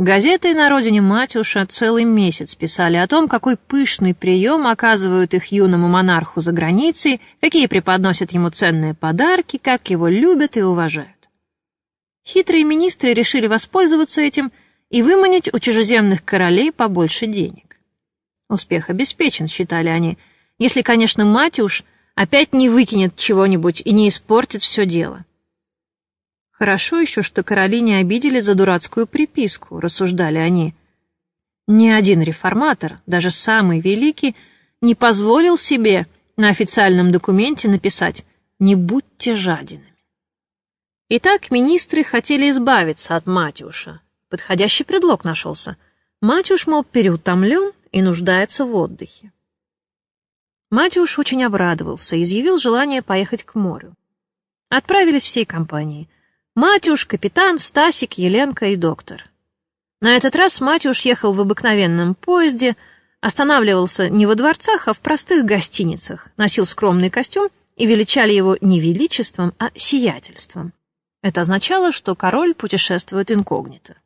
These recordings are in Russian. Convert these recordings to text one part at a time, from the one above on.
Газеты на родине Матюша целый месяц писали о том, какой пышный прием оказывают их юному монарху за границей, какие преподносят ему ценные подарки, как его любят и уважают. Хитрые министры решили воспользоваться этим и выманить у чужеземных королей побольше денег. Успех обеспечен, считали они, если, конечно, Матюш опять не выкинет чего-нибудь и не испортит все дело. Хорошо еще, что короли не обидели за дурацкую приписку, рассуждали они. Ни один реформатор, даже самый великий, не позволил себе на официальном документе написать «Не будьте жадинами». Итак, министры хотели избавиться от Матюша. Подходящий предлог нашелся. Матюш, мол, переутомлен и нуждается в отдыхе. Матюш очень обрадовался и изъявил желание поехать к морю. Отправились всей компанией — Матюш, капитан, Стасик, Еленка и доктор. На этот раз Матюш ехал в обыкновенном поезде, останавливался не во дворцах, а в простых гостиницах, носил скромный костюм и величали его не величеством, а сиятельством. Это означало, что король путешествует инкогнито.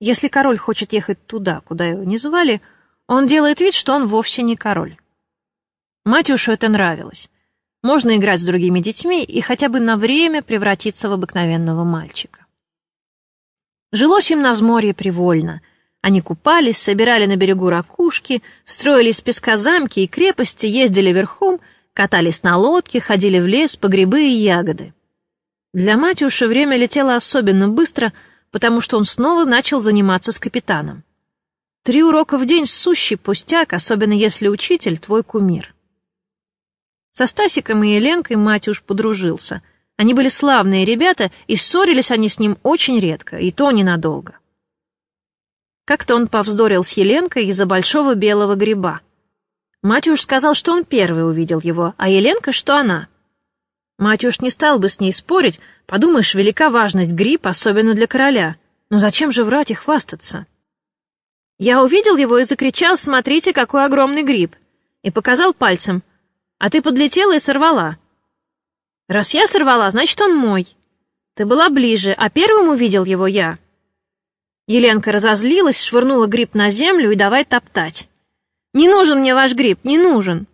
Если король хочет ехать туда, куда его не звали, он делает вид, что он вовсе не король. Матюшу это нравилось. Можно играть с другими детьми и хотя бы на время превратиться в обыкновенного мальчика. Жилось им на взморье привольно. Они купались, собирали на берегу ракушки, строили из песка замки и крепости, ездили верхом, катались на лодке, ходили в лес по грибы и ягоды. Для Матюша время летело особенно быстро, потому что он снова начал заниматься с капитаном. Три урока в день — сущий пустяк, особенно если учитель — твой кумир. Со Стасиком и Еленкой Матюш подружился. Они были славные ребята, и ссорились они с ним очень редко, и то ненадолго. Как-то он повздорил с Еленкой из-за большого белого гриба. Матюш сказал, что он первый увидел его, а Еленка, что она. Матюш не стал бы с ней спорить, подумаешь, велика важность гриб, особенно для короля. Но зачем же врать и хвастаться? Я увидел его и закричал «Смотрите, какой огромный гриб!» и показал пальцем а ты подлетела и сорвала. Раз я сорвала, значит, он мой. Ты была ближе, а первым увидел его я. Еленка разозлилась, швырнула гриб на землю и давай топтать. «Не нужен мне ваш гриб, не нужен!»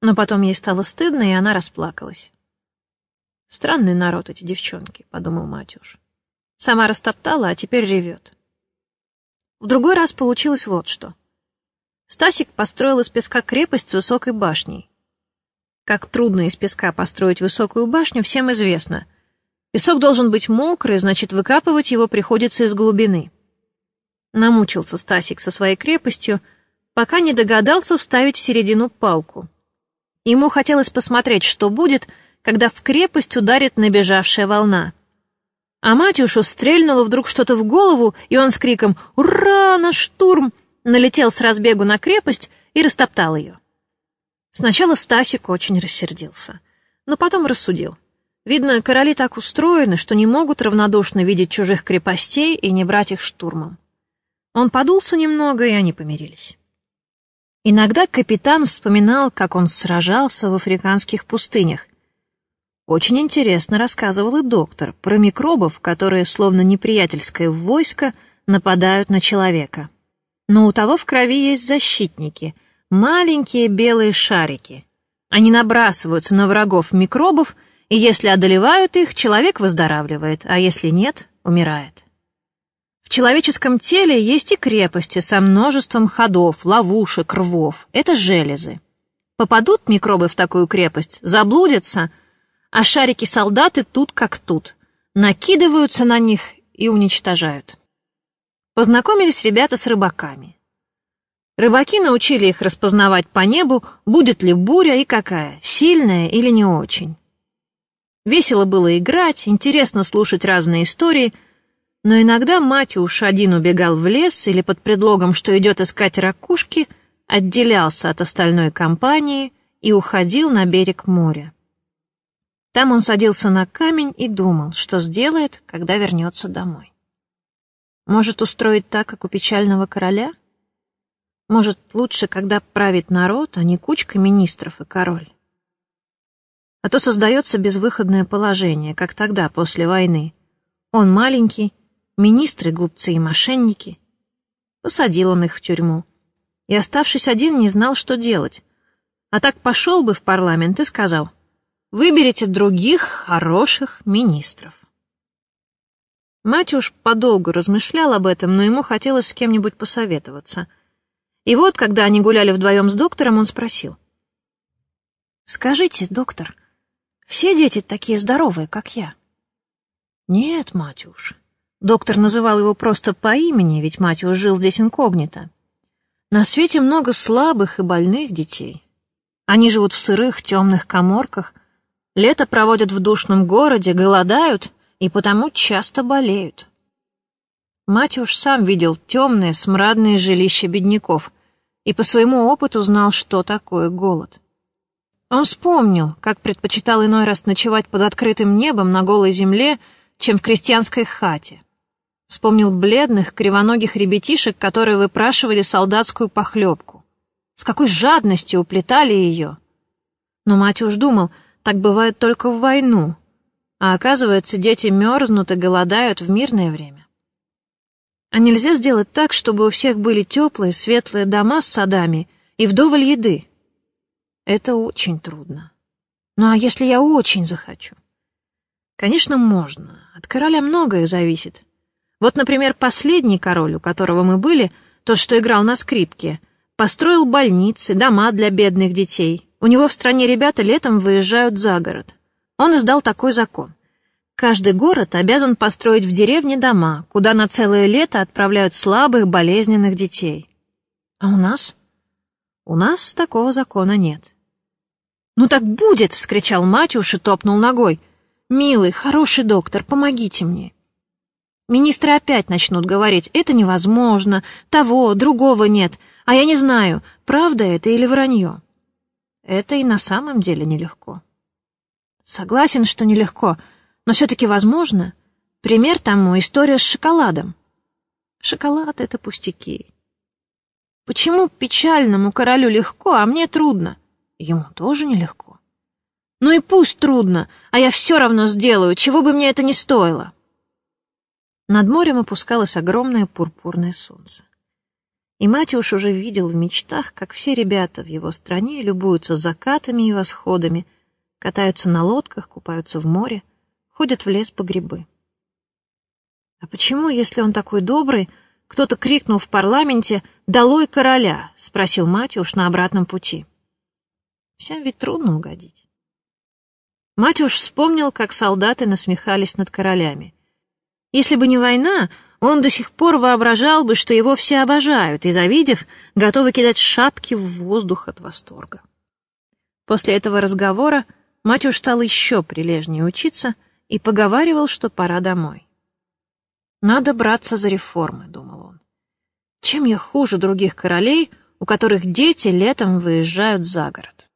Но потом ей стало стыдно, и она расплакалась. «Странный народ эти девчонки», — подумал Матюш. Сама растоптала, а теперь ревет. В другой раз получилось вот что. Стасик построил из песка крепость с высокой башней. Как трудно из песка построить высокую башню, всем известно. Песок должен быть мокрый, значит, выкапывать его приходится из глубины. Намучился Стасик со своей крепостью, пока не догадался вставить в середину палку. Ему хотелось посмотреть, что будет, когда в крепость ударит набежавшая волна. А Матюшу стрельнуло вдруг что-то в голову, и он с криком «Ура! На штурм!» налетел с разбегу на крепость и растоптал ее. Сначала Стасик очень рассердился, но потом рассудил. Видно, короли так устроены, что не могут равнодушно видеть чужих крепостей и не брать их штурмом. Он подулся немного, и они помирились. Иногда капитан вспоминал, как он сражался в африканских пустынях. Очень интересно рассказывал и доктор про микробов, которые, словно неприятельское войско, нападают на человека. Но у того в крови есть защитники — маленькие белые шарики. Они набрасываются на врагов микробов, и если одолевают их, человек выздоравливает, а если нет, умирает. В человеческом теле есть и крепости со множеством ходов, ловушек, рвов. Это железы. Попадут микробы в такую крепость, заблудятся, а шарики-солдаты тут как тут, накидываются на них и уничтожают. Познакомились ребята с рыбаками. Рыбаки научили их распознавать по небу, будет ли буря и какая, сильная или не очень. Весело было играть, интересно слушать разные истории, но иногда Матюш один убегал в лес или под предлогом, что идет искать ракушки, отделялся от остальной компании и уходил на берег моря. Там он садился на камень и думал, что сделает, когда вернется домой. Может, устроить так, как у печального короля — может, лучше, когда правит народ, а не кучка министров и король? А то создается безвыходное положение, как тогда, после войны. Он маленький, Министры, глупцы и мошенники. Посадил он их в тюрьму. И, оставшись один, не знал, что делать. А так пошел бы в парламент и сказал, выберите других хороших министров. Матюш подолгу размышлял об этом, но ему хотелось с кем-нибудь посоветоваться. И вот, когда они гуляли вдвоем с доктором, он спросил. «Скажите, доктор, все дети такие здоровые, как я?» «Нет, Матюш». Доктор называл его просто по имени, ведь Матюш жил здесь инкогнито. «На свете много слабых и больных детей. Они живут в сырых, темных коморках, лето проводят в душном городе, голодают и потому часто болеют. Матюш сам видел темные, смрадные жилища бедняков и по своему опыту знал, что такое голод. Он вспомнил, как предпочитал иной раз ночевать под открытым небом на голой земле, чем в крестьянской хате. Вспомнил бледных, кривоногих ребятишек, которые выпрашивали солдатскую похлебку. С какой жадностью уплетали ее. Но мать уж думал, так бывает только в войну. А оказывается, дети мерзнут и голодают в мирное время. А нельзя сделать так, чтобы у всех были теплые, светлые дома с садами и вдоволь еды. Это очень трудно. Ну а если я очень захочу? Конечно, можно. От короля многое зависит. Вот, например, последний король, у которого мы были, тот, что играл на скрипке, Построил больницы, дома для бедных детей. У него в стране ребята летом выезжают за город. Он издал такой закон. Каждый город обязан построить в деревне дома, куда на целое лето отправляют слабых, болезненных детей. А у нас? У нас такого закона нет. «Ну так будет!» — вскричал Матюш и топнул ногой. «Милый, хороший доктор, помогите мне!» Министры опять начнут говорить, это невозможно, того, другого нет, а я не знаю, правда это или вранье. Это и на самом деле нелегко. Согласен, что нелегко, но все-таки возможно. Пример тому история с шоколадом. Шоколад — это пустяки. Почему печальному королю легко, а мне трудно? Ему тоже нелегко. Ну и пусть трудно, а я все равно сделаю, чего бы мне это ни стоило. Над морем опускалось огромное пурпурное солнце. И Матюш уже видел в мечтах, как все ребята в его стране любуются закатами и восходами, катаются на лодках, купаются в море, ходят в лес по грибы. А почему, если он такой добрый, кто-то крикнул в парламенте «Долой короля!» — спросил Матюш на обратном пути. Всем ведь трудно угодить. Матюш вспомнил, как солдаты насмехались над королями. Если бы не война, он до сих пор воображал бы, что его все обожают, и, завидев, готовы кидать шапки в воздух от восторга. После этого разговора мать уж стала еще прилежнее учиться и поговаривал, что пора домой. «Надо браться за реформы», — думал он. «Чем я хуже других королей, у которых дети летом выезжают за город?»